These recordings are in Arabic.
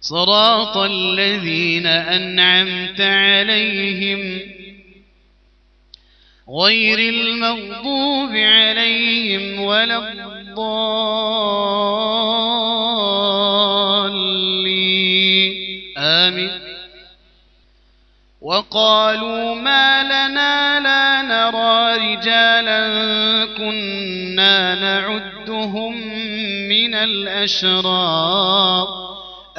صراط الذين أنعمت عليهم غير المغضوب عليهم ولا الضالين. آمين. وقالوا ما لنا لا نرى رجالا كنا نعدهم من الأشرار.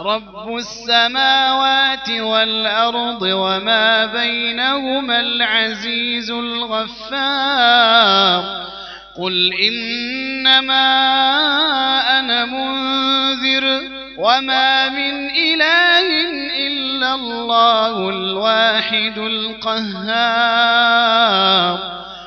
رب السماوات والأرض وما بينهما العزيز الغفار. قل إنما أنا منذر وما من إله إلا الله الواحد القهار.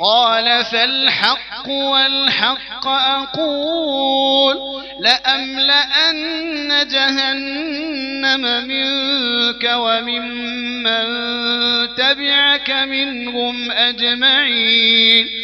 قال فالحق والحق أقول لأملأن جهنم منك وممن تبعك منهم أجمعين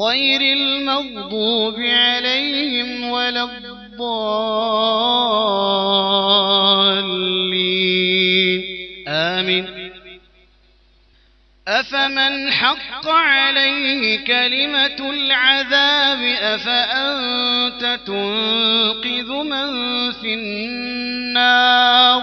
غير المغضوب عليهم ولا الضالين. آمين. أفمن حق عليه كلمة العذاب أفأنت تنقذ من في النار